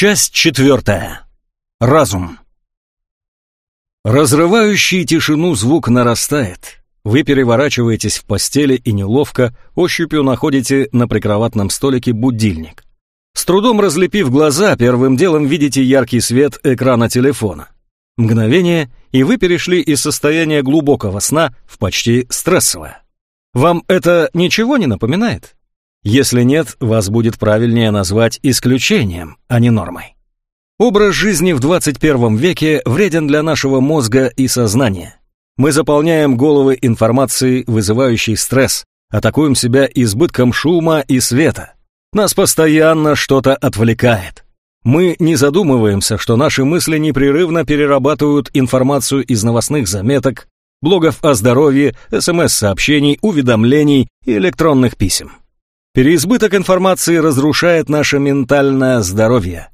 Часть четвертая. Разум. Разрывающий тишину звук нарастает. Вы переворачиваетесь в постели и неловко ощупью находите на прикроватном столике будильник. С трудом разлепив глаза, первым делом видите яркий свет экрана телефона. Мгновение, и вы перешли из состояния глубокого сна в почти стрессовое. Вам это ничего не напоминает? Если нет, вас будет правильнее назвать исключением, а не нормой. Образ жизни в 21 веке вреден для нашего мозга и сознания. Мы заполняем головы информацией, вызывающей стресс, атакуем себя избытком шума и света. Нас постоянно что-то отвлекает. Мы не задумываемся, что наши мысли непрерывно перерабатывают информацию из новостных заметок, блогов о здоровье, СМС-сообщений, уведомлений и электронных писем. Переизбыток информации разрушает наше ментальное здоровье.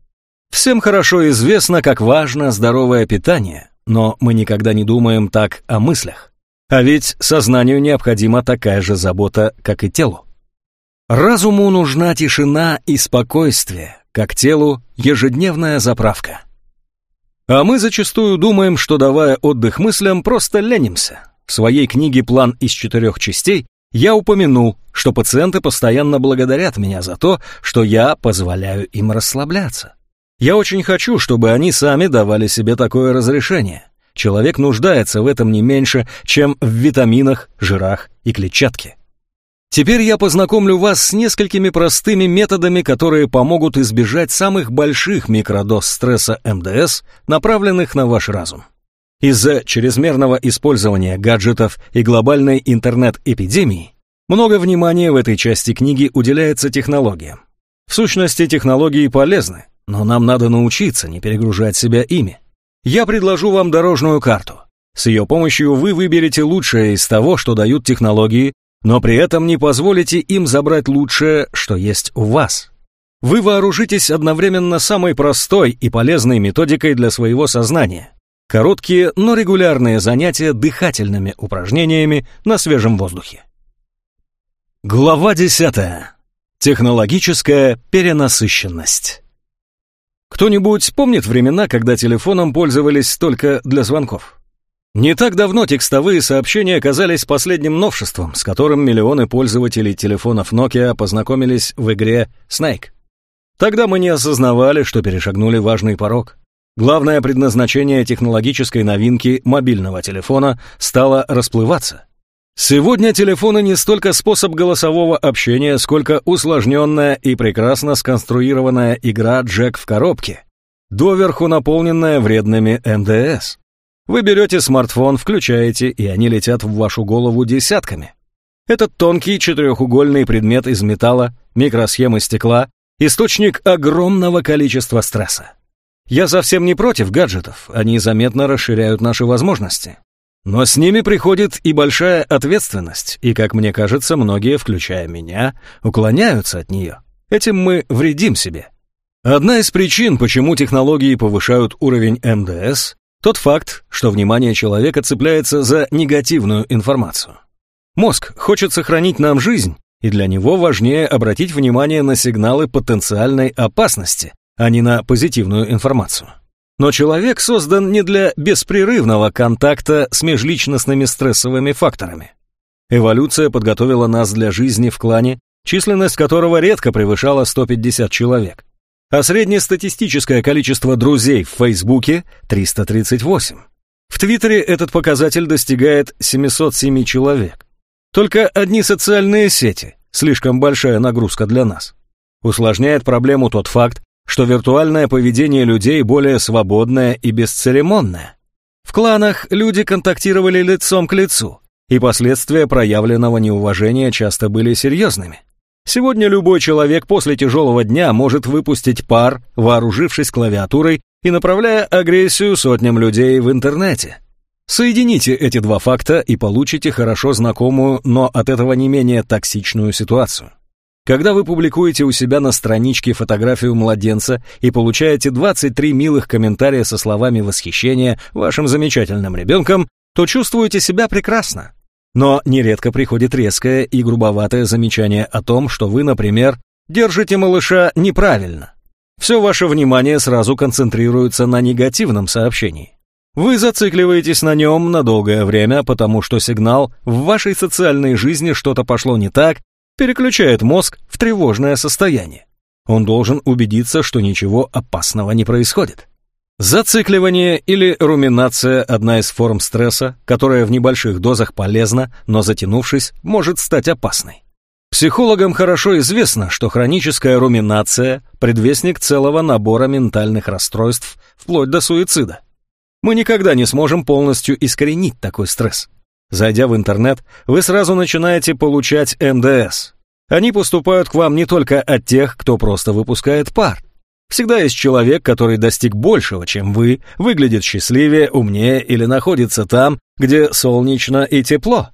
Всем хорошо известно, как важно здоровое питание, но мы никогда не думаем так о мыслях. А ведь сознанию необходима такая же забота, как и телу. Разуму нужна тишина и спокойствие, как телу ежедневная заправка. А мы зачастую думаем, что давая отдых мыслям, просто ленимся. В своей книге «План из четырех частей» я упомянул, что пациенты постоянно благодарят меня за то, что я позволяю им расслабляться. Я очень хочу, чтобы они сами давали себе такое разрешение. Человек нуждается в этом не меньше, чем в витаминах, жирах и клетчатке. Теперь я познакомлю вас с несколькими простыми методами, которые помогут избежать самых больших микродоз стресса МДС, направленных на ваш разум. Из-за чрезмерного использования гаджетов и глобальной интернет-эпидемии много внимания в этой части книги уделяется технологиям. В сущности, технологии полезны, но нам надо научиться не перегружать себя ими. Я предложу вам дорожную карту. С ее помощью вы выберете лучшее из того, что дают технологии, но при этом не позволите им забрать лучшее, что есть у вас. Вы вооружитесь одновременно самой простой и полезной методикой для своего сознания. Короткие, но регулярные занятия дыхательными упражнениями на свежем воздухе. Глава 10. Технологическая перенасыщенность. Кто-нибудь помнит времена, когда телефоном пользовались только для звонков? Не так давно текстовые сообщения оказались последним новшеством, с которым миллионы пользователей телефонов Nokia познакомились в игре Snake. Тогда мы не осознавали, что перешагнули важный порог. Главное предназначение технологической новинки мобильного телефона стало расплываться – Сегодня телефоны не столько способ голосового общения, сколько усложненная и прекрасно сконструированная игра «Джек в коробке», доверху наполненная вредными МДС. Вы берете смартфон, включаете, и они летят в вашу голову десятками. Этот тонкий четырехугольный предмет из металла, микросхемы стекла, источник огромного количества стресса. Я совсем не против гаджетов, они заметно расширяют наши возможности. Но с ними приходит и большая ответственность, и, как мне кажется, многие, включая меня, уклоняются от нее. Этим мы вредим себе. Одна из причин, почему технологии повышают уровень МДС, тот факт, что внимание человека цепляется за негативную информацию. Мозг хочет сохранить нам жизнь, и для него важнее обратить внимание на сигналы потенциальной опасности, а не на позитивную информацию. Но человек создан не для беспрерывного контакта с межличностными стрессовыми факторами. Эволюция подготовила нас для жизни в клане, численность которого редко превышала 150 человек. А среднестатистическое количество друзей в Фейсбуке – 338. В Твиттере этот показатель достигает 707 человек. Только одни социальные сети – слишком большая нагрузка для нас. Усложняет проблему тот факт, что виртуальное поведение людей более свободное и бесцеремонное. В кланах люди контактировали лицом к лицу, и последствия проявленного неуважения часто были серьезными. Сегодня любой человек после тяжелого дня может выпустить пар, вооружившись клавиатурой и направляя агрессию сотням людей в интернете. Соедините эти два факта и получите хорошо знакомую, но от этого не менее токсичную ситуацию. Когда вы публикуете у себя на страничке фотографию младенца и получаете 23 милых комментария со словами восхищения вашим замечательным ребенком, то чувствуете себя прекрасно. Но нередко приходит резкое и грубоватое замечание о том, что вы, например, держите малыша неправильно. Все ваше внимание сразу концентрируется на негативном сообщении. Вы зацикливаетесь на нем на долгое время, потому что сигнал в вашей социальной жизни что-то пошло не так, переключает мозг в тревожное состояние. Он должен убедиться, что ничего опасного не происходит. Зацикливание или руминация – одна из форм стресса, которая в небольших дозах полезна, но затянувшись, может стать опасной. Психологам хорошо известно, что хроническая руминация – предвестник целого набора ментальных расстройств, вплоть до суицида. Мы никогда не сможем полностью искоренить такой стресс. Зайдя в интернет, вы сразу начинаете получать МДС. Они поступают к вам не только от тех, кто просто выпускает пар. Всегда есть человек, который достиг большего, чем вы, выглядит счастливее, умнее или находится там, где солнечно и тепло.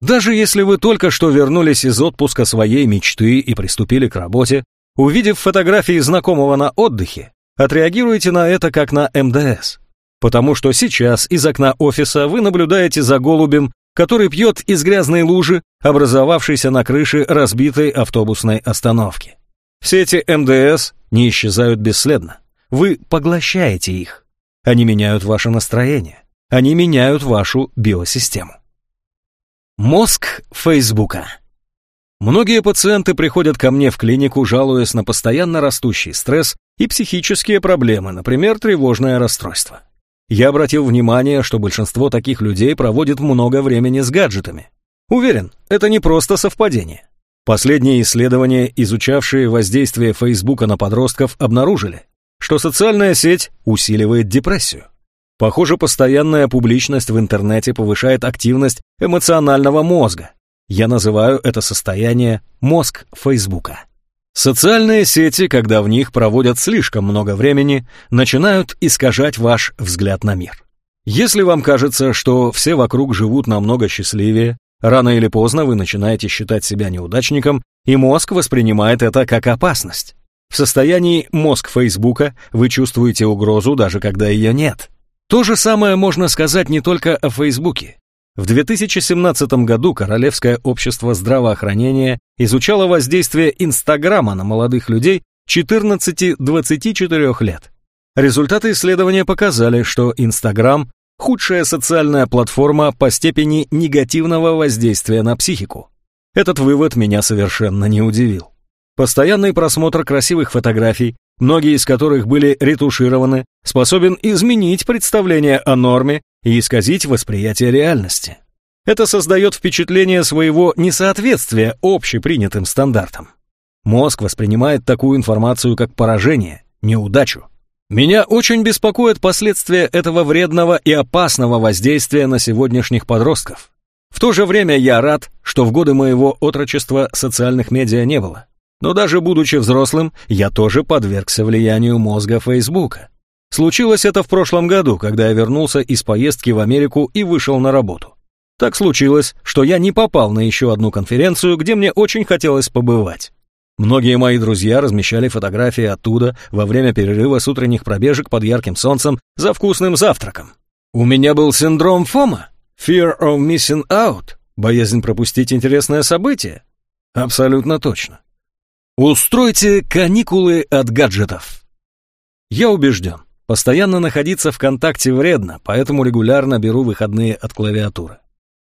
Даже если вы только что вернулись из отпуска своей мечты и приступили к работе, увидев фотографии знакомого на отдыхе, отреагируйте на это как на МДС. Потому что сейчас из окна офиса вы наблюдаете за голубем, который пьет из грязной лужи, образовавшейся на крыше разбитой автобусной остановки. Все эти МДС не исчезают бесследно. Вы поглощаете их. Они меняют ваше настроение. Они меняют вашу биосистему. Мозг Фейсбука. Многие пациенты приходят ко мне в клинику, жалуясь на постоянно растущий стресс и психические проблемы, например, тревожное расстройство. Я обратил внимание, что большинство таких людей проводит много времени с гаджетами. Уверен, это не просто совпадение. Последние исследования, изучавшие воздействие Фейсбука на подростков, обнаружили, что социальная сеть усиливает депрессию. Похоже, постоянная публичность в интернете повышает активность эмоционального мозга. Я называю это состояние мозг Фейсбука. Социальные сети, когда в них проводят слишком много времени, начинают искажать ваш взгляд на мир. Если вам кажется, что все вокруг живут намного счастливее, рано или поздно вы начинаете считать себя неудачником, и мозг воспринимает это как опасность. В состоянии мозг Фейсбука вы чувствуете угрозу, даже когда ее нет. То же самое можно сказать не только о Фейсбуке. В 2017 году Королевское общество здравоохранения изучало воздействие Инстаграма на молодых людей 14-24 лет. Результаты исследования показали, что Инстаграм – худшая социальная платформа по степени негативного воздействия на психику. Этот вывод меня совершенно не удивил. Постоянный просмотр красивых фотографий, многие из которых были ретушированы, способен изменить представление о норме и исказить восприятие реальности. Это создает впечатление своего несоответствия общепринятым стандартам. Мозг воспринимает такую информацию как поражение, неудачу. Меня очень беспокоят последствия этого вредного и опасного воздействия на сегодняшних подростков. В то же время я рад, что в годы моего отрочества социальных медиа не было. Но даже будучи взрослым, я тоже подвергся влиянию мозга Фейсбука. Случилось это в прошлом году, когда я вернулся из поездки в Америку и вышел на работу. Так случилось, что я не попал на еще одну конференцию, где мне очень хотелось побывать. Многие мои друзья размещали фотографии оттуда во время перерыва с утренних пробежек под ярким солнцем за вкусным завтраком. У меня был синдром ФОМА, Fear of Missing Out, боязнь пропустить интересное событие. Абсолютно точно. Устройте каникулы от гаджетов. Я убежден, постоянно находиться в контакте вредно, поэтому регулярно беру выходные от клавиатуры.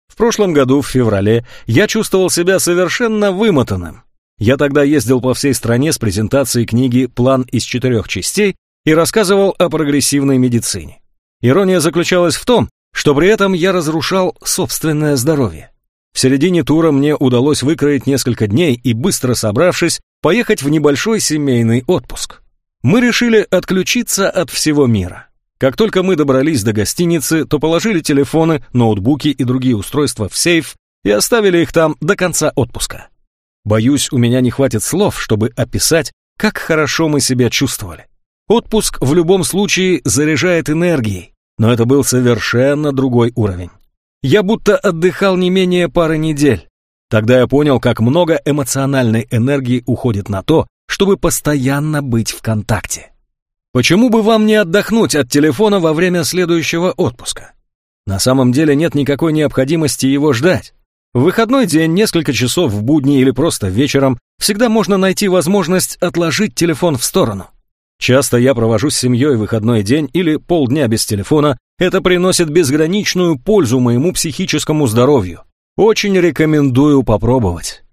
В прошлом году, в феврале, я чувствовал себя совершенно вымотанным. Я тогда ездил по всей стране с презентацией книги «План из четырех частей» и рассказывал о прогрессивной медицине. Ирония заключалась в том, что при этом я разрушал собственное здоровье. В середине тура мне удалось выкроить несколько дней и, быстро собравшись, поехать в небольшой семейный отпуск. Мы решили отключиться от всего мира. Как только мы добрались до гостиницы, то положили телефоны, ноутбуки и другие устройства в сейф и оставили их там до конца отпуска. Боюсь, у меня не хватит слов, чтобы описать, как хорошо мы себя чувствовали. Отпуск в любом случае заряжает энергией, но это был совершенно другой уровень. Я будто отдыхал не менее пары недель. Тогда я понял, как много эмоциональной энергии уходит на то, чтобы постоянно быть в контакте. Почему бы вам не отдохнуть от телефона во время следующего отпуска? На самом деле нет никакой необходимости его ждать. В выходной день, несколько часов в будни или просто вечером всегда можно найти возможность отложить телефон в сторону. Часто я провожу с семьей выходной день или полдня без телефона. Это приносит безграничную пользу моему психическому здоровью. Очень рекомендую попробовать.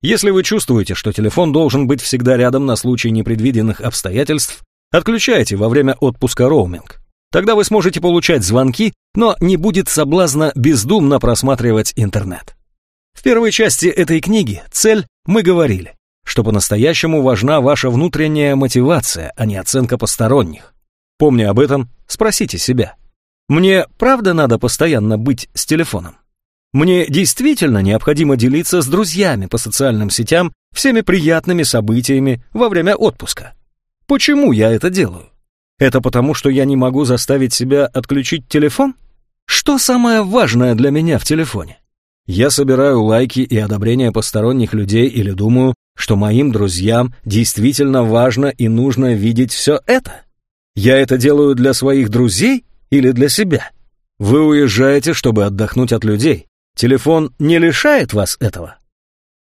Если вы чувствуете, что телефон должен быть всегда рядом на случай непредвиденных обстоятельств, отключайте во время отпуска роуминг. Тогда вы сможете получать звонки, но не будет соблазна бездумно просматривать интернет. В первой части этой книги «Цель» мы говорили, что по-настоящему важна ваша внутренняя мотивация, а не оценка посторонних. Помня об этом, спросите себя. Мне правда надо постоянно быть с телефоном? Мне действительно необходимо делиться с друзьями по социальным сетям всеми приятными событиями во время отпуска. Почему я это делаю? Это потому, что я не могу заставить себя отключить телефон? Что самое важное для меня в телефоне? Я собираю лайки и одобрения посторонних людей или думаю, что моим друзьям действительно важно и нужно видеть все это? Я это делаю для своих друзей или для себя? Вы уезжаете, чтобы отдохнуть от людей, Телефон не лишает вас этого.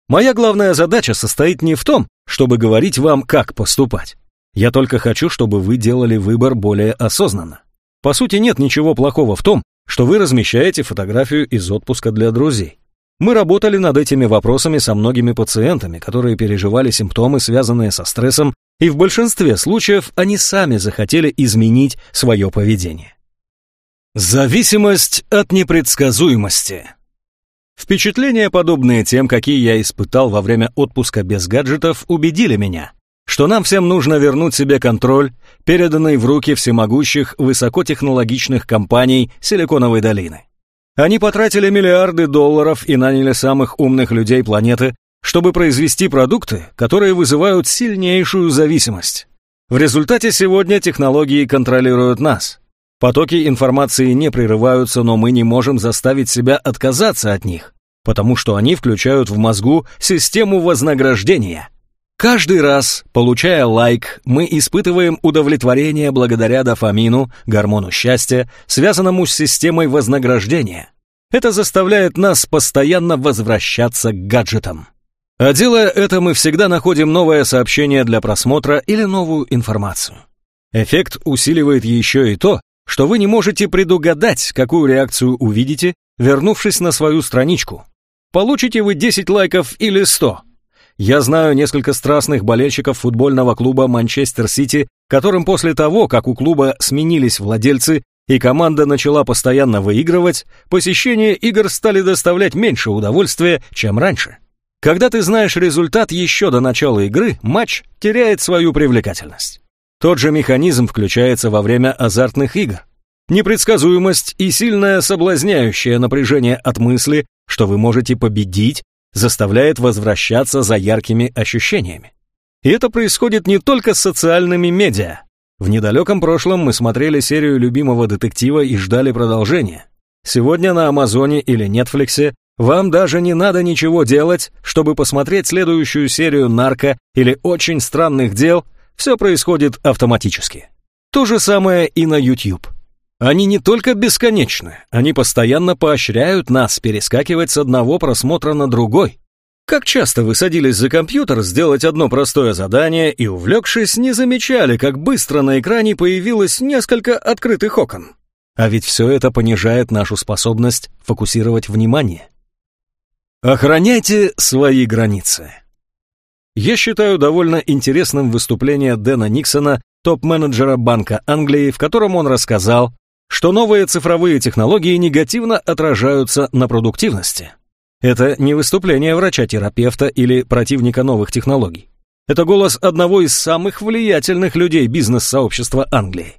Моя главная задача состоит не в том, чтобы говорить вам, как поступать. Я только хочу, чтобы вы делали выбор более осознанно. По сути, нет ничего плохого в том, что вы размещаете фотографию из отпуска для друзей. Мы работали над этими вопросами со многими пациентами, которые переживали симптомы, связанные со стрессом, и в большинстве случаев они сами захотели изменить свое поведение. Зависимость от непредсказуемости. Впечатления, подобные тем, какие я испытал во время отпуска без гаджетов, убедили меня, что нам всем нужно вернуть себе контроль, переданный в руки всемогущих высокотехнологичных компаний Силиконовой долины. Они потратили миллиарды долларов и наняли самых умных людей планеты, чтобы произвести продукты, которые вызывают сильнейшую зависимость. В результате сегодня технологии контролируют нас, Потоки информации не прерываются, но мы не можем заставить себя отказаться от них, потому что они включают в мозгу систему вознаграждения. Каждый раз, получая лайк, мы испытываем удовлетворение благодаря дофамину, гормону счастья, связанному с системой вознаграждения. Это заставляет нас постоянно возвращаться к гаджетам. А делая это, мы всегда находим новое сообщение для просмотра или новую информацию. Эффект усиливает еще и то, что вы не можете предугадать, какую реакцию увидите, вернувшись на свою страничку. Получите вы 10 лайков или 100. Я знаю несколько страстных болельщиков футбольного клуба Манчестер Сити, которым после того, как у клуба сменились владельцы и команда начала постоянно выигрывать, посещение игр стали доставлять меньше удовольствия, чем раньше. Когда ты знаешь результат еще до начала игры, матч теряет свою привлекательность. Тот же механизм включается во время азартных игр. Непредсказуемость и сильное соблазняющее напряжение от мысли, что вы можете победить, заставляет возвращаться за яркими ощущениями. И это происходит не только с социальными медиа. В недалеком прошлом мы смотрели серию любимого детектива и ждали продолжения. Сегодня на Амазоне или Нетфликсе вам даже не надо ничего делать, чтобы посмотреть следующую серию «Нарко» или «Очень странных дел», все происходит автоматически. То же самое и на YouTube. Они не только бесконечны, они постоянно поощряют нас перескакивать с одного просмотра на другой. Как часто вы садились за компьютер сделать одно простое задание и, увлекшись, не замечали, как быстро на экране появилось несколько открытых окон? А ведь все это понижает нашу способность фокусировать внимание. Охраняйте свои границы. Я считаю довольно интересным выступление Дэна Никсона, топ-менеджера Банка Англии, в котором он рассказал, что новые цифровые технологии негативно отражаются на продуктивности. Это не выступление врача-терапевта или противника новых технологий. Это голос одного из самых влиятельных людей бизнес-сообщества Англии.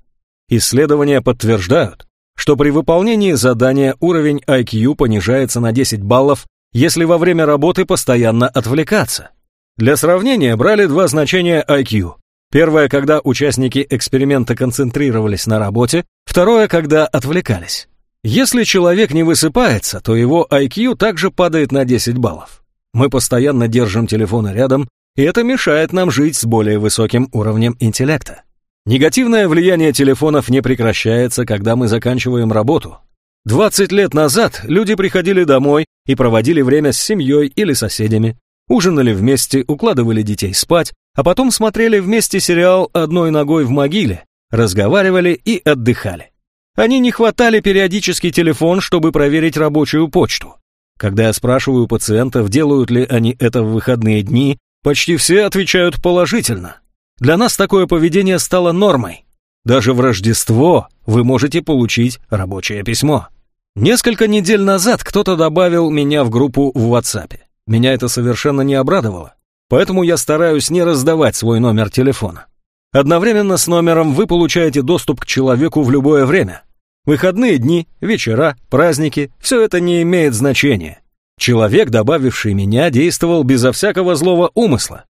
Исследования подтверждают, что при выполнении задания уровень IQ понижается на 10 баллов, если во время работы постоянно отвлекаться – для сравнения брали два значения IQ. Первое, когда участники эксперимента концентрировались на работе, второе, когда отвлекались. Если человек не высыпается, то его IQ также падает на 10 баллов. Мы постоянно держим телефоны рядом, и это мешает нам жить с более высоким уровнем интеллекта. Негативное влияние телефонов не прекращается, когда мы заканчиваем работу. 20 лет назад люди приходили домой и проводили время с семьей или соседями ужинали вместе, укладывали детей спать, а потом смотрели вместе сериал «Одной ногой в могиле», разговаривали и отдыхали. Они не хватали периодически телефон, чтобы проверить рабочую почту. Когда я спрашиваю пациентов, делают ли они это в выходные дни, почти все отвечают положительно. Для нас такое поведение стало нормой. Даже в Рождество вы можете получить рабочее письмо. Несколько недель назад кто-то добавил меня в группу в WhatsApp. Меня это совершенно не обрадовало, поэтому я стараюсь не раздавать свой номер телефона. Одновременно с номером вы получаете доступ к человеку в любое время. Выходные дни, вечера, праздники – все это не имеет значения. Человек, добавивший меня, действовал безо всякого злого умысла.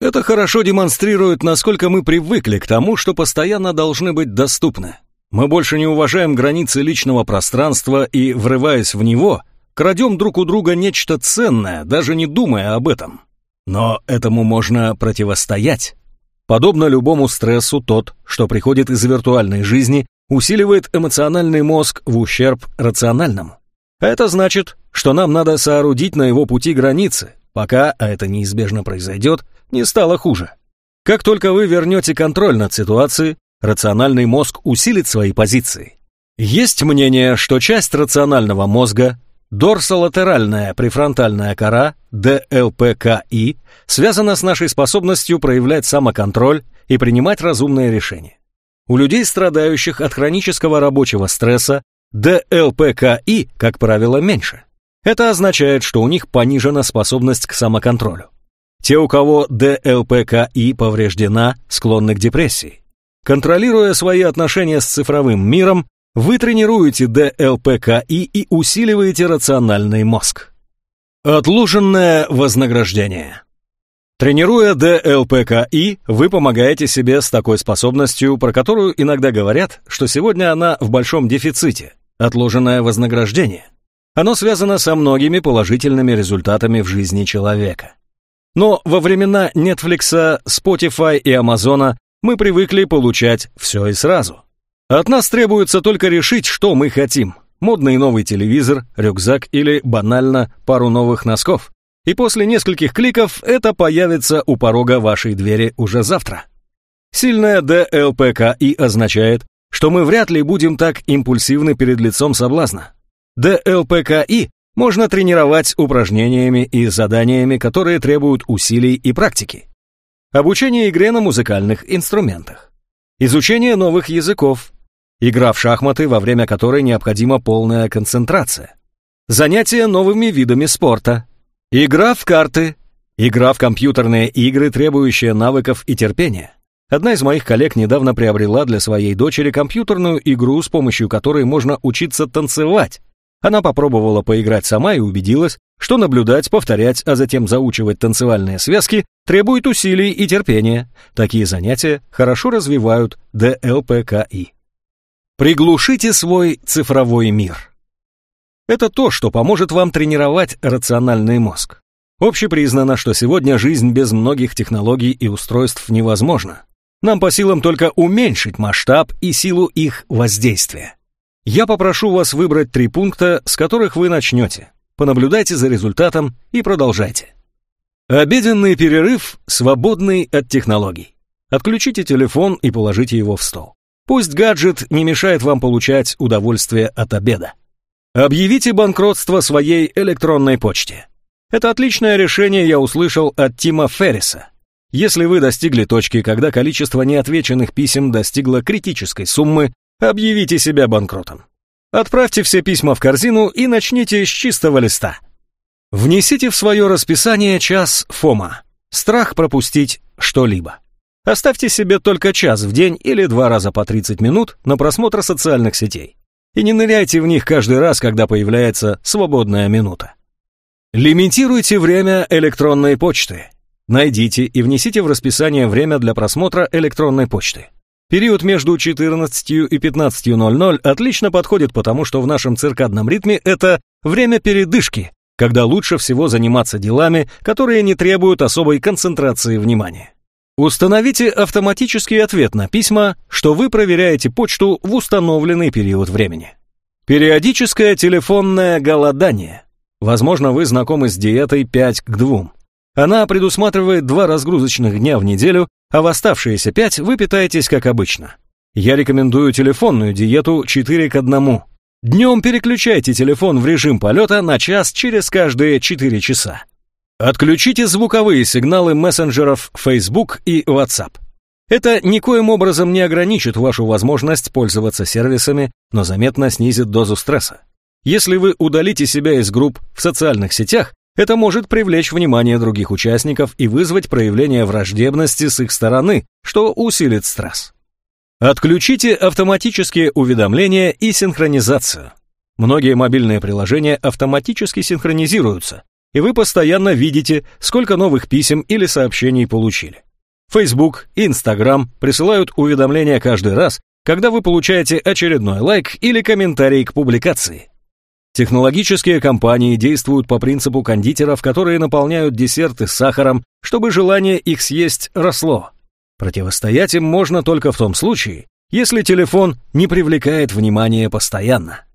Это хорошо демонстрирует, насколько мы привыкли к тому, что постоянно должны быть доступны. Мы больше не уважаем границы личного пространства и, врываясь в него, крадем друг у друга нечто ценное, даже не думая об этом. Но этому можно противостоять. Подобно любому стрессу, тот, что приходит из виртуальной жизни, усиливает эмоциональный мозг в ущерб рациональному. Это значит, что нам надо соорудить на его пути границы, пока, а это неизбежно произойдет, не стало хуже. Как только вы вернете контроль над ситуацией, рациональный мозг усилит свои позиции. Есть мнение, что часть рационального мозга, дорсолатеральная префронтальная кора, ДЛПКИ, связана с нашей способностью проявлять самоконтроль и принимать разумные решения. У людей, страдающих от хронического рабочего стресса, ДЛПКИ, как правило, меньше. Это означает, что у них понижена способность к самоконтролю. Те, у кого ДЛПКИ повреждена, склонны к депрессии. Контролируя свои отношения с цифровым миром, вы тренируете ДЛПКИ и усиливаете рациональный мозг. Отложенное вознаграждение. Тренируя ДЛПКИ, вы помогаете себе с такой способностью, про которую иногда говорят, что сегодня она в большом дефиците – отложенное вознаграждение. Оно связано со многими положительными результатами в жизни человека. Но во времена Netflix, Spotify и Amazon мы привыкли получать все и сразу. От нас требуется только решить, что мы хотим. Модный новый телевизор, рюкзак или, банально, пару новых носков. И после нескольких кликов это появится у порога вашей двери уже завтра. Сильная ДЛПКИ означает, что мы вряд ли будем так импульсивны перед лицом соблазна. ДЛПКИ можно тренировать упражнениями и заданиями, которые требуют усилий и практики. Обучение игре на музыкальных инструментах. Изучение новых языков. Игра в шахматы, во время которой необходима полная концентрация. Занятия новыми видами спорта. Игра в карты. Игра в компьютерные игры, требующие навыков и терпения. Одна из моих коллег недавно приобрела для своей дочери компьютерную игру, с помощью которой можно учиться танцевать. Она попробовала поиграть сама и убедилась, что наблюдать, повторять, а затем заучивать танцевальные связки требует усилий и терпения. Такие занятия хорошо развивают ДЛПКИ. Приглушите свой цифровой мир. Это то, что поможет вам тренировать рациональный мозг. Общепризнано, что сегодня жизнь без многих технологий и устройств невозможна. Нам по силам только уменьшить масштаб и силу их воздействия. Я попрошу вас выбрать три пункта, с которых вы начнете. Понаблюдайте за результатом и продолжайте. Обеденный перерыв, свободный от технологий. Отключите телефон и положите его в стол. Пусть гаджет не мешает вам получать удовольствие от обеда. Объявите банкротство своей электронной почте. Это отличное решение я услышал от Тима Ферриса. Если вы достигли точки, когда количество неотвеченных писем достигло критической суммы, Объявите себя банкротом. Отправьте все письма в корзину и начните с чистого листа. Внесите в свое расписание час ФОМа. Страх пропустить что-либо. Оставьте себе только час в день или два раза по 30 минут на просмотр социальных сетей. И не ныряйте в них каждый раз, когда появляется свободная минута. Лимитируйте время электронной почты. Найдите и внесите в расписание время для просмотра электронной почты. Период между 14 и 15.00 отлично подходит, потому что в нашем циркадном ритме это время передышки, когда лучше всего заниматься делами, которые не требуют особой концентрации внимания. Установите автоматический ответ на письма, что вы проверяете почту в установленный период времени. Периодическое телефонное голодание. Возможно, вы знакомы с диетой 5 к 2. Она предусматривает два разгрузочных дня в неделю, а в оставшиеся пять вы питаетесь как обычно. Я рекомендую телефонную диету 4 к 1. Днем переключайте телефон в режим полета на час через каждые 4 часа. Отключите звуковые сигналы мессенджеров Facebook и WhatsApp. Это никоим образом не ограничит вашу возможность пользоваться сервисами, но заметно снизит дозу стресса. Если вы удалите себя из групп в социальных сетях, это может привлечь внимание других участников и вызвать проявление враждебности с их стороны, что усилит стресс. Отключите автоматические уведомления и синхронизацию. Многие мобильные приложения автоматически синхронизируются, и вы постоянно видите, сколько новых писем или сообщений получили. Facebook и Instagram присылают уведомления каждый раз, когда вы получаете очередной лайк или комментарий к публикации. Технологические компании действуют по принципу кондитеров, которые наполняют десерты сахаром, чтобы желание их съесть росло. Противостоять им можно только в том случае, если телефон не привлекает внимание постоянно.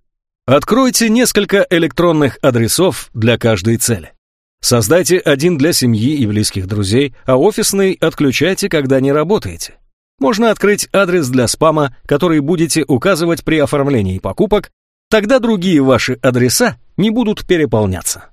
Откройте несколько электронных адресов для каждой цели. Создайте один для семьи и близких друзей, а офисный отключайте, когда не работаете. Можно открыть адрес для спама, который будете указывать при оформлении покупок, тогда другие ваши адреса не будут переполняться.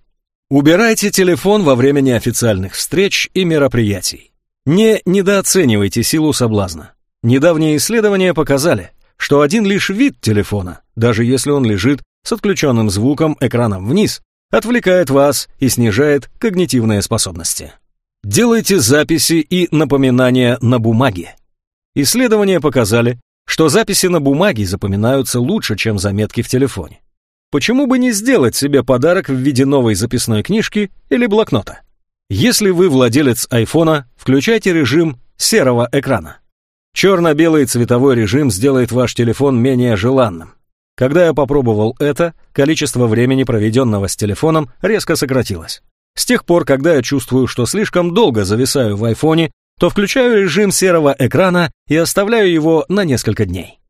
Убирайте телефон во время неофициальных встреч и мероприятий. Не недооценивайте силу соблазна. Недавние исследования показали, что один лишь вид телефона, даже если он лежит с отключенным звуком экраном вниз, отвлекает вас и снижает когнитивные способности. Делайте записи и напоминания на бумаге. Исследования показали, что записи на бумаге запоминаются лучше, чем заметки в телефоне. Почему бы не сделать себе подарок в виде новой записной книжки или блокнота? Если вы владелец айфона, включайте режим серого экрана. Черно-белый цветовой режим сделает ваш телефон менее желанным. Когда я попробовал это, количество времени, проведенного с телефоном, резко сократилось. С тех пор, когда я чувствую, что слишком долго зависаю в айфоне, то включаю режим серого экрана и оставляю его на несколько дней.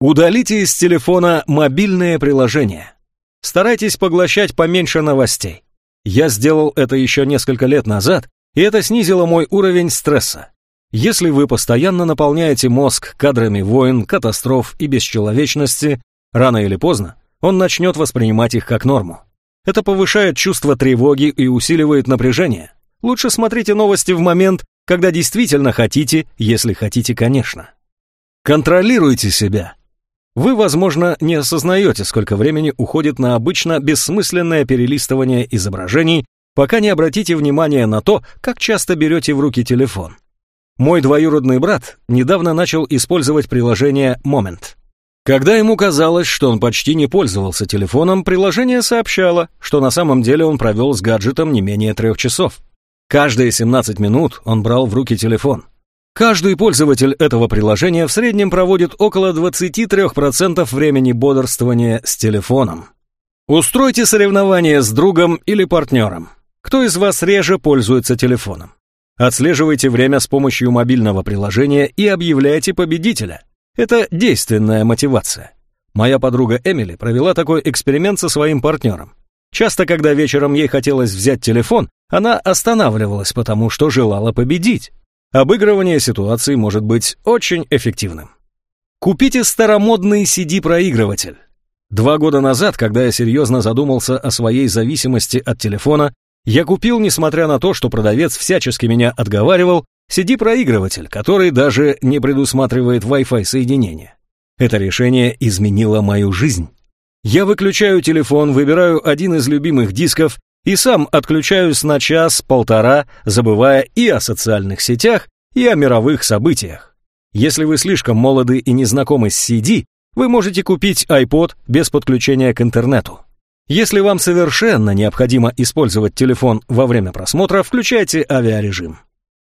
Удалите из телефона мобильные приложения. Старайтесь поглощать поменьше новостей. Я сделал это еще несколько лет назад, и это снизило мой уровень стресса. Если вы постоянно наполняете мозг кадрами войн, катастроф и бесчеловечности, Рано или поздно он начнет воспринимать их как норму. Это повышает чувство тревоги и усиливает напряжение. Лучше смотрите новости в момент, когда действительно хотите, если хотите, конечно. Контролируйте себя. Вы, возможно, не осознаете, сколько времени уходит на обычно бессмысленное перелистывание изображений, пока не обратите внимание на то, как часто берете в руки телефон. Мой двоюродный брат недавно начал использовать приложение Moment. Когда ему казалось, что он почти не пользовался телефоном, приложение сообщало, что на самом деле он провел с гаджетом не менее трех часов. Каждые 17 минут он брал в руки телефон. Каждый пользователь этого приложения в среднем проводит около 23% времени бодрствования с телефоном. Устройте соревнование с другом или партнером. Кто из вас реже пользуется телефоном? Отслеживайте время с помощью мобильного приложения и объявляйте победителя. Это действенная мотивация. Моя подруга Эмили провела такой эксперимент со своим партнером. Часто, когда вечером ей хотелось взять телефон, она останавливалась, потому что желала победить. Обыгрывание ситуации может быть очень эффективным. Купите старомодный CD-проигрыватель. Два года назад, когда я серьезно задумался о своей зависимости от телефона, я купил, несмотря на то, что продавец всячески меня отговаривал, CD-проигрыватель, который даже не предусматривает Wi-Fi соединение. Это решение изменило мою жизнь. Я выключаю телефон, выбираю один из любимых дисков и сам отключаюсь на час-полтора, забывая и о социальных сетях, и о мировых событиях. Если вы слишком молоды и не знакомы с CD, вы можете купить iPod без подключения к интернету. Если вам совершенно необходимо использовать телефон во время просмотра, включайте авиарежим.